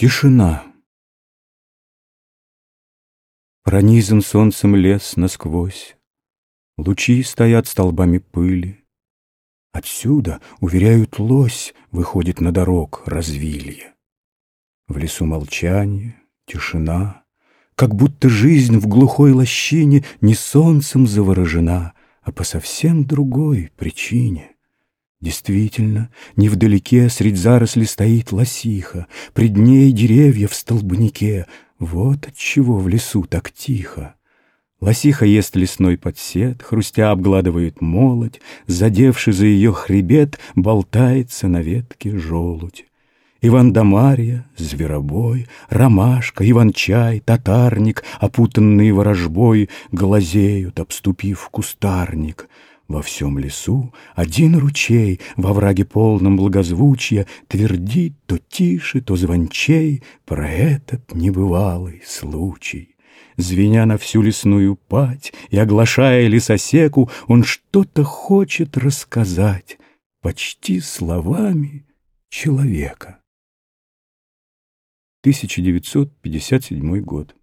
Тишина. Пронизан солнцем лес насквозь, Лучи стоят столбами пыли. Отсюда, уверяют, лось Выходит на дорог развилье. В лесу молчание, тишина, Как будто жизнь в глухой лощине Не солнцем заворожена, А по совсем другой причине — Действительно, невдалеке средь заросли стоит лосиха, Пред ней деревья в столбнике, Вот отчего в лесу так тихо. Лосиха ест лесной подсед, Хрустя обгладывает молоть, Задевший за ее хребет, Болтается на ветке желудь. Иван да Марья, зверобой, Ромашка, Иван-чай, татарник, Опутанные ворожбой, Глазеют, обступив кустарник — во всем лесу один ручей Во враге полном благозвучья Твердит то тише, то звончей Про этот небывалый случай. Звеня на всю лесную пать И оглашая лесосеку, Он что-то хочет рассказать Почти словами человека. 1957 год.